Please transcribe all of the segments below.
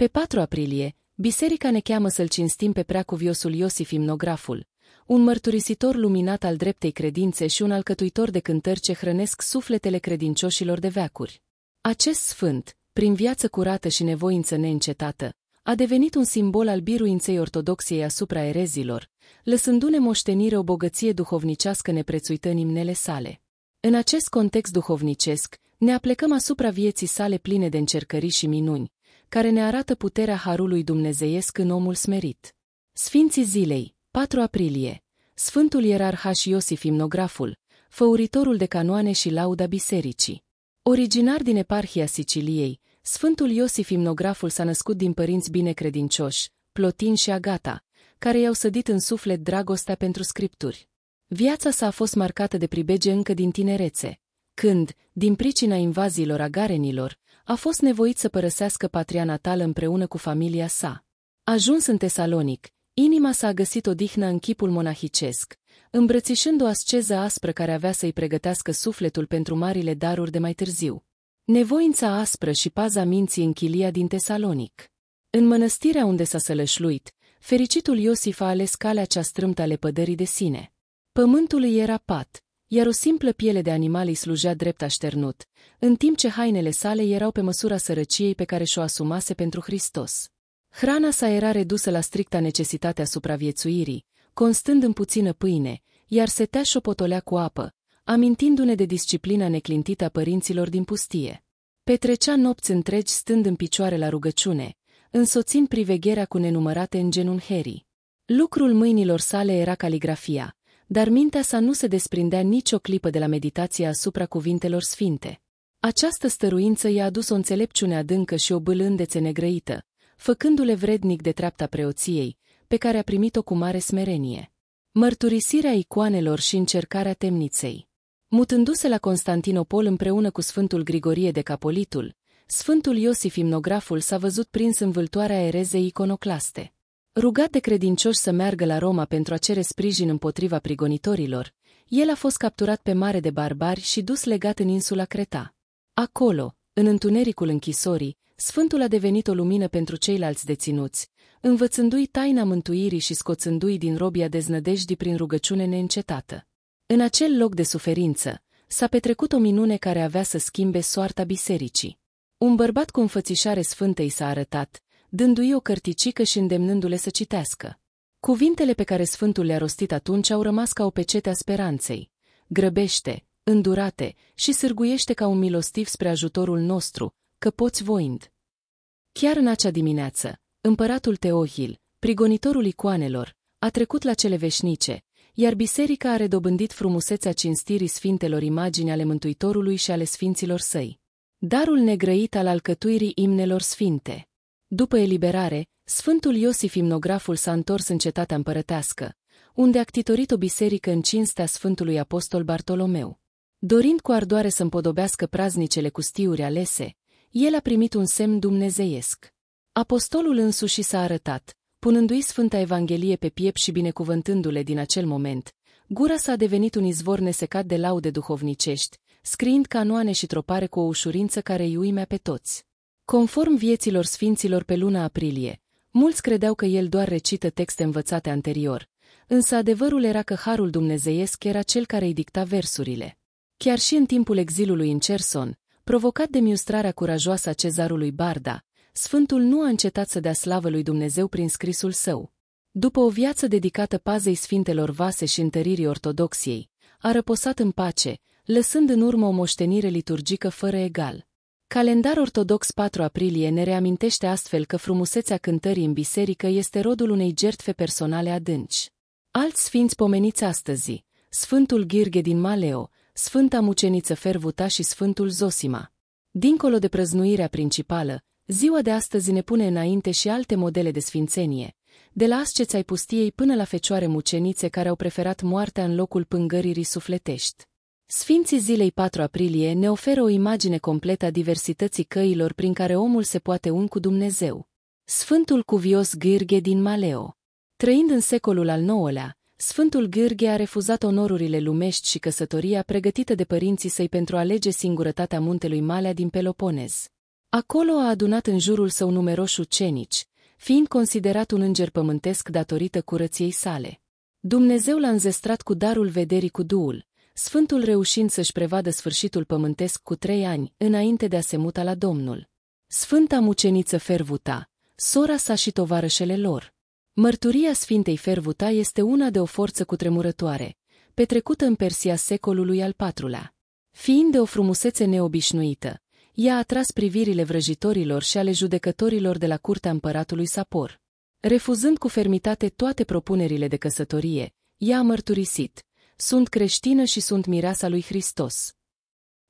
Pe 4 aprilie, biserica ne cheamă să-l cinstim pe preacuviosul Iosif Imnograful, un mărturisitor luminat al dreptei credințe și un alcătuitor de cântări ce hrănesc sufletele credincioșilor de veacuri. Acest sfânt, prin viață curată și nevoință neîncetată, a devenit un simbol al biruinței ortodoxiei asupra erezilor, lăsându-ne moștenire o bogăție duhovnicească neprețuită în imnele sale. În acest context duhovnicesc, ne aplecăm asupra vieții sale pline de încercări și minuni, care ne arată puterea harului dumnezeiesc în omul smerit. Sfinții zilei, 4 aprilie, Sfântul Ierarhaș Iosif Imnograful, făuritorul de canoane și lauda bisericii. Originar din eparhia Siciliei, Sfântul Iosif Imnograful s-a născut din părinți binecredincioși, Plotin și Agata, care i-au sădit în suflet dragostea pentru scripturi. Viața sa a fost marcată de pribege încă din tinerețe, când, din pricina invaziilor agarenilor, a fost nevoit să părăsească patria natală împreună cu familia sa. Ajuns în Tesalonic, inima s-a găsit odihnă în chipul monahicesc, îmbrățișând o asceză aspră care avea să-i pregătească sufletul pentru marile daruri de mai târziu. Nevoința aspră și paza minții în chilia din Tesalonic. În mănăstirea unde s-a sălășluit, fericitul Iosif a ales calea cea strâmtă ale pădării de sine. Pământul îi era pat, iar o simplă piele de animal îi slujea drept așternut, în timp ce hainele sale erau pe măsura sărăciei pe care și-o asumase pentru Hristos. Hrana sa era redusă la stricta necesitate a supraviețuirii, constând în puțină pâine, iar setea șopotolea cu apă, amintindu-ne de disciplina neclintită a părinților din pustie. Petrecea nopți întregi stând în picioare la rugăciune, însoțind privegherea cu nenumărate îngenunherii. Lucrul mâinilor sale era caligrafia, dar mintea sa nu se desprindea nicio clipă de la meditația asupra cuvintelor sfinte. Această stăruință i-a adus o înțelepciune adâncă și o bâlândețe negrăită, făcându-le vrednic de treapta preoției, pe care a primit-o cu mare smerenie. Mărturisirea icoanelor și încercarea temniței. Mutându-se la Constantinopol împreună cu Sfântul Grigorie de Capolitul, Sfântul Iosif Imnograful s-a văzut prins în vâltoarea erezei iconoclaste. Rugat de credincioși să meargă la Roma pentru a cere sprijin împotriva prigonitorilor, el a fost capturat pe mare de barbari și dus legat în insula Creta. Acolo, în întunericul închisorii, Sfântul a devenit o lumină pentru ceilalți deținuți, învățându-i taina mântuirii și scoțându-i din robia deznădejdii prin rugăciune neîncetată. În acel loc de suferință, s-a petrecut o minune care avea să schimbe soarta bisericii. Un bărbat cu înfățișare sfântă i s-a arătat, dându-i o cărticică și îndemnându-le să citească. Cuvintele pe care Sfântul le-a rostit atunci au rămas ca o pecete a speranței. Grăbește, îndurate și sârguiește ca un milostiv spre ajutorul nostru, că poți voind. Chiar în acea dimineață, împăratul Teohil, prigonitorul icoanelor, a trecut la cele veșnice, iar biserica a redobândit frumusețea cinstirii sfintelor imagini ale Mântuitorului și ale sfinților săi. Darul negrăit al alcătuirii imnelor sfinte. După eliberare, Sfântul Iosif Imnograful s-a întors în cetatea împărătească, unde a ctitorit o biserică în cinstea Sfântului Apostol Bartolomeu. Dorind cu ardoare să împodobească praznicele cu stiuri alese, el a primit un semn dumnezeiesc. Apostolul însuși s-a arătat, punându-i Sfânta Evanghelie pe piept și binecuvântându-le din acel moment, gura s-a devenit un izvor nesecat de laude duhovnicești, scriind canoane și tropare cu o ușurință care îi uimea pe toți. Conform vieților sfinților pe luna aprilie, mulți credeau că el doar recită texte învățate anterior, însă adevărul era că harul dumnezeiesc era cel care îi dicta versurile. Chiar și în timpul exilului în Cerson, provocat de miustrarea curajoasă a cezarului Barda, Sfântul nu a încetat să dea slavă lui Dumnezeu prin scrisul său. După o viață dedicată pazei sfintelor vase și întăririi ortodoxiei, a răposat în pace, lăsând în urmă o moștenire liturgică fără egal. Calendar ortodox 4 aprilie ne reamintește astfel că frumusețea cântării în biserică este rodul unei jertfe personale adânci. Alți sfinți pomeniți astăzi, Sfântul Ghirghe din Maleo, Sfânta Muceniță Fervuta și Sfântul Zosima. Dincolo de prăznuirea principală, ziua de astăzi ne pune înainte și alte modele de sfințenie, de la asceți ai pustiei până la fecioare mucenițe care au preferat moartea în locul pângăririi sufletești. Sfinții zilei 4 aprilie ne oferă o imagine completă a diversității căilor prin care omul se poate un cu Dumnezeu. Sfântul Cuvios Gârghe din Maleo Trăind în secolul al IX-lea, Sfântul Gârghe a refuzat onorurile lumești și căsătoria pregătită de părinții săi pentru a alege singurătatea muntelui Malea din Peloponez. Acolo a adunat în jurul său numeroși ucenici, fiind considerat un înger pământesc datorită curăției sale. Dumnezeu l-a înzestrat cu darul vederii cu duul, Sfântul reușind să-și prevadă sfârșitul pământesc cu trei ani, înainte de a se muta la Domnul. Sfânta muceniță Fervuta, sora sa și tovarășele lor. Mărturia Sfintei Fervuta este una de o forță cutremurătoare, petrecută în Persia secolului al IV-lea. Fiind de o frumusețe neobișnuită, ea a atras privirile vrăjitorilor și ale judecătorilor de la curtea împăratului Sapor. Refuzând cu fermitate toate propunerile de căsătorie, ea a mărturisit, sunt creștină și sunt mireasa lui Hristos.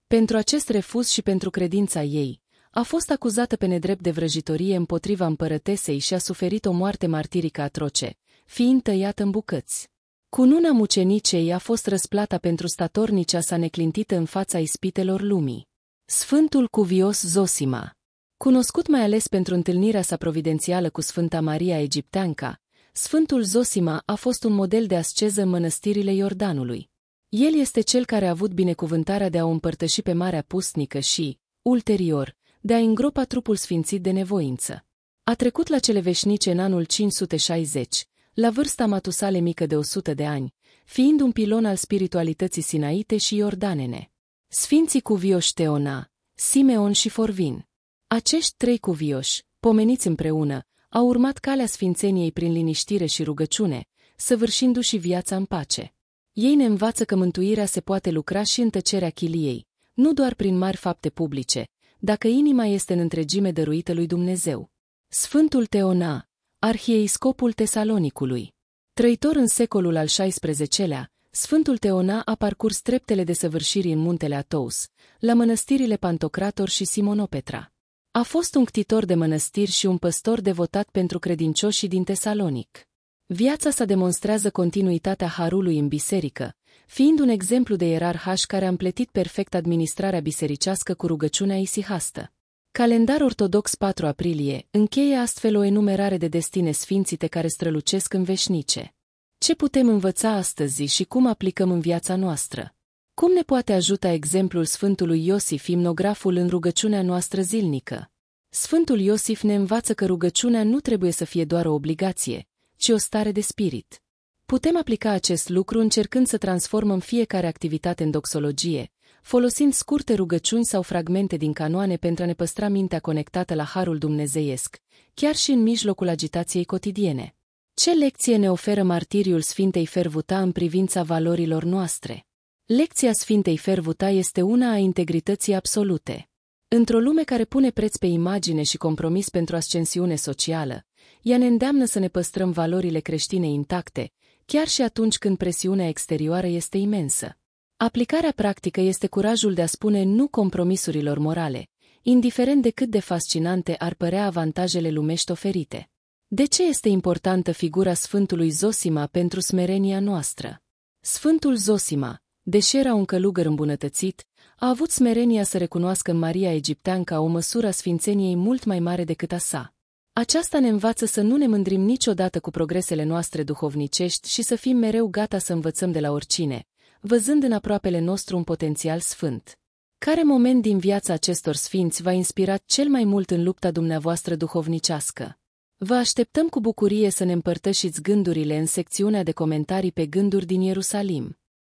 Pentru acest refuz și pentru credința ei, a fost acuzată pe nedrept de vrăjitorie împotriva împărătesei și a suferit o moarte martirică atroce, fiind tăiată în bucăți. Cununa mucenicei a fost răsplata pentru statornicea sa neclintită în fața ispitelor lumii. Sfântul Cuvios Zosima Cunoscut mai ales pentru întâlnirea sa providențială cu Sfânta Maria Egipteanca, Sfântul Zosima a fost un model de asceză în mănăstirile Iordanului. El este cel care a avut binecuvântarea de a o împărtăși pe Marea Pustnică și, ulterior, de a îngropa trupul sfințit de nevoință. A trecut la cele veșnice în anul 560, la vârsta matusale mică de 100 de ani, fiind un pilon al spiritualității sinaite și iordanene. Sfinții cuvioși Teona, Simeon și Forvin. Acești trei cuvioși, pomeniți împreună, au urmat calea sfințeniei prin liniștire și rugăciune, săvârșindu-și viața în pace. Ei ne învață că mântuirea se poate lucra și în tăcerea chiliei, nu doar prin mari fapte publice, dacă inima este în întregime dăruită lui Dumnezeu. Sfântul Teona, arhieiscopul Tesalonicului. Trăitor în secolul al XVI-lea, Sfântul Teona a parcurs treptele de săvârșiri în muntele Atous, la mănăstirile Pantocrator și Simonopetra. A fost un ctitor de mănăstiri și un păstor devotat pentru credincioșii din Tesalonic. Viața sa demonstrează continuitatea harului în biserică, fiind un exemplu de ierarhaș care a împletit perfect administrarea bisericească cu rugăciunea isihastă. Calendar ortodox 4 aprilie încheie astfel o enumerare de destine sfințite care strălucesc în veșnice. Ce putem învăța astăzi și cum aplicăm în viața noastră? Cum ne poate ajuta exemplul Sfântului Iosif, imnograful în rugăciunea noastră zilnică? Sfântul Iosif ne învață că rugăciunea nu trebuie să fie doar o obligație, ci o stare de spirit. Putem aplica acest lucru încercând să transformăm fiecare activitate în doxologie, folosind scurte rugăciuni sau fragmente din canoane pentru a ne păstra mintea conectată la harul dumnezeiesc, chiar și în mijlocul agitației cotidiene. Ce lecție ne oferă martiriul Sfintei Fervuta în privința valorilor noastre? Lecția Sfintei Fervuta este una a integrității absolute. Într-o lume care pune preț pe imagine și compromis pentru ascensiune socială, ea ne îndeamnă să ne păstrăm valorile creștine intacte, chiar și atunci când presiunea exterioară este imensă. Aplicarea practică este curajul de a spune nu compromisurilor morale, indiferent de cât de fascinante ar părea avantajele lumești oferite. De ce este importantă figura Sfântului Zosima pentru smerenia noastră? Sfântul Zosima, deși era un călugăr îmbunătățit, a avut smerenia să recunoască în Maria Egipteanca o măsură a sfințeniei mult mai mare decât a sa. Aceasta ne învață să nu ne mândrim niciodată cu progresele noastre duhovnicești și să fim mereu gata să învățăm de la oricine, văzând în aproapele nostru un potențial sfânt. Care moment din viața acestor sfinți v-a inspirat cel mai mult în lupta dumneavoastră duhovnicească? Vă așteptăm cu bucurie să ne împărtășiți gândurile în secțiunea de comentarii pe gânduri din Ierusalim.